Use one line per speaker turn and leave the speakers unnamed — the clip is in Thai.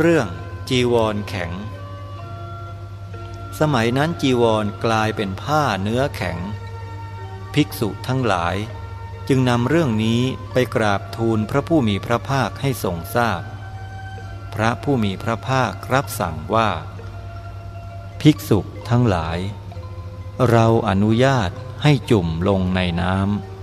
เรื่องจีวรแข็ง สมัยนั้นจีวรกลายเป็นผ้าเนื้อแข็ง ภิกษุทั้งหลาย จึงนำเรื่องนี้ไปกราบทูลพระผู้มีพระภาคให้ทรงทราบพพระผู้มีพระภาครับสั่งว่า ภิกษุทั้งหลาย เราอนุญาตให้จุ่มลงในน้ำ